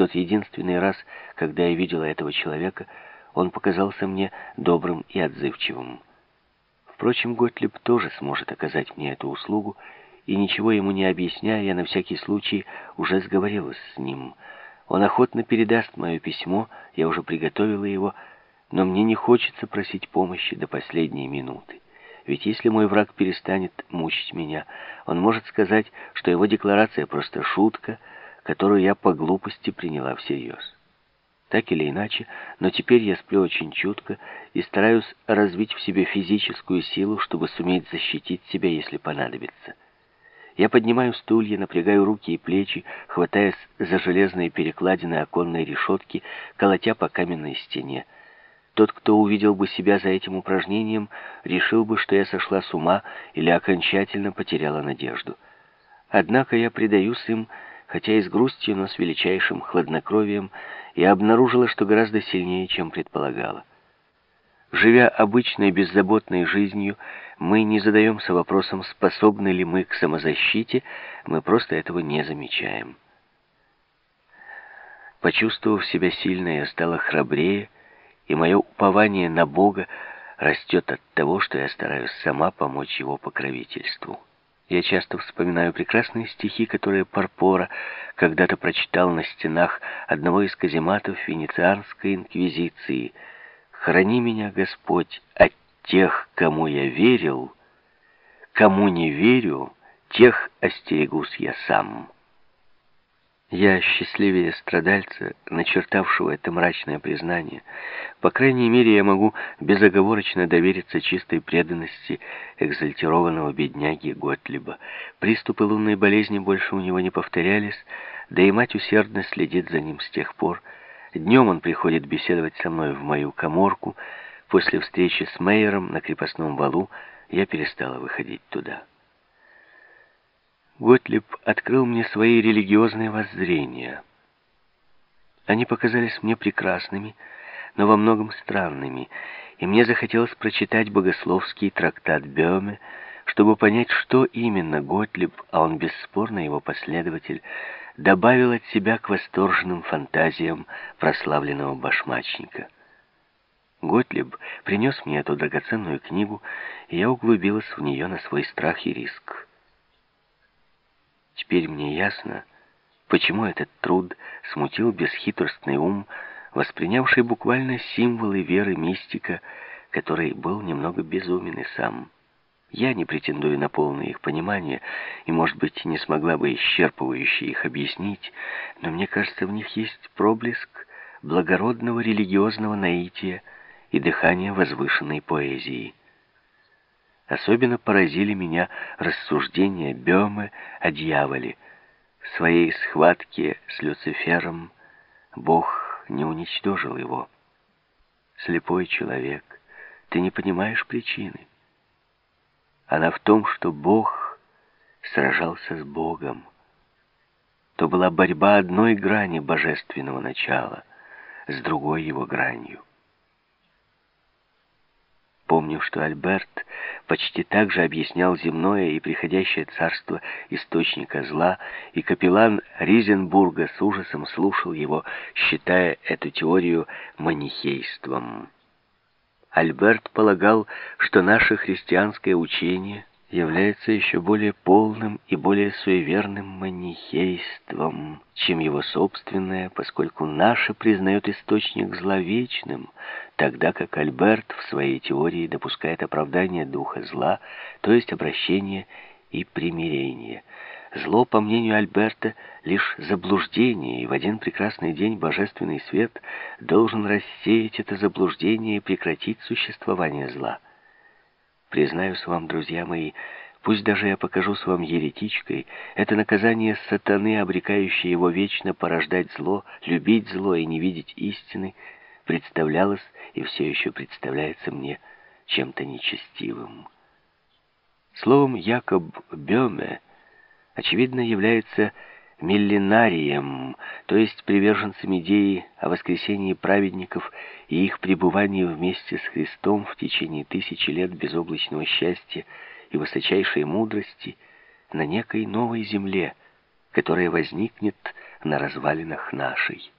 тот единственный раз, когда я видела этого человека, он показался мне добрым и отзывчивым. Впрочем, Готлиб тоже сможет оказать мне эту услугу, и ничего ему не объясняя, я на всякий случай уже сговорилась с ним. Он охотно передаст мое письмо, я уже приготовила его, но мне не хочется просить помощи до последней минуты. Ведь если мой враг перестанет мучить меня, он может сказать, что его декларация просто шутка, которую я по глупости приняла всерьез. Так или иначе, но теперь я сплю очень чутко и стараюсь развить в себе физическую силу, чтобы суметь защитить себя, если понадобится. Я поднимаю стулья, напрягаю руки и плечи, хватаясь за железные перекладины оконной решетки, колотя по каменной стене. Тот, кто увидел бы себя за этим упражнением, решил бы, что я сошла с ума или окончательно потеряла надежду. Однако я предаюсь им, хотя и с грустью, но с величайшим хладнокровием, и обнаружила, что гораздо сильнее, чем предполагала. Живя обычной беззаботной жизнью, мы не задаемся вопросом, способны ли мы к самозащите, мы просто этого не замечаем. Почувствовав себя сильной, я стала храбрее, и мое упование на Бога растет от того, что я стараюсь сама помочь его покровительству. Я часто вспоминаю прекрасные стихи, которые Парпора когда-то прочитал на стенах одного из казематов Венецианской инквизиции. «Храни меня, Господь, от тех, кому я верил, кому не верю, тех остерегусь я сам». Я счастливее страдальца, начертавшего это мрачное признание. По крайней мере, я могу безоговорочно довериться чистой преданности экзальтированного бедняги Готлиба. Приступы лунной болезни больше у него не повторялись, да и мать усердно следит за ним с тех пор. Днем он приходит беседовать со мной в мою коморку. После встречи с Мейером на крепостном валу я перестала выходить туда. Готлиб открыл мне свои религиозные воззрения. Они показались мне прекрасными, но во многом странными, и мне захотелось прочитать богословский трактат Бёме, чтобы понять, что именно Готлиб, а он бесспорно его последователь, добавил от себя к восторженным фантазиям прославленного башмачника. Готлиб принес мне эту драгоценную книгу, и я углубилась в нее на свой страх и риск. Теперь мне ясно, почему этот труд смутил бесхитростный ум, воспринявший буквально символы веры мистика, который был немного безумен и сам. Я не претендую на полное их понимание, и, может быть, не смогла бы исчерпывающе их объяснить, но мне кажется, в них есть проблеск благородного религиозного наития и дыхания возвышенной поэзии. Особенно поразили меня рассуждения Бёме о дьяволе. В своей схватке с Люцифером Бог не уничтожил его. Слепой человек, ты не понимаешь причины. Она в том, что Бог сражался с Богом. То была борьба одной грани божественного начала с другой его гранью. Помню, что Альберт почти так же объяснял земное и приходящее царство источника зла, и капеллан Ризенбурга с ужасом слушал его, считая эту теорию манихейством. Альберт полагал, что наше христианское учение является еще более полным и более суеверным манихейством, чем его собственное, поскольку наше признает источник зла вечным, тогда как Альберт в своей теории допускает оправдание духа зла, то есть обращение и примирение. Зло, по мнению Альберта, лишь заблуждение, и в один прекрасный день божественный свет должен рассеять это заблуждение и прекратить существование зла. Признаюсь вам, друзья мои, пусть даже я покажусь вам еретичкой, это наказание сатаны, обрекающее его вечно порождать зло, любить зло и не видеть истины, представлялось и все еще представляется мне чем-то нечестивым. Словом, Якоб Бёме, очевидно, является миллинарием, то есть приверженцем идеи о воскресении праведников и их пребывании вместе с Христом в течение тысячи лет безоблачного счастья и высочайшей мудрости на некой новой земле, которое возникнет на развалинах нашей.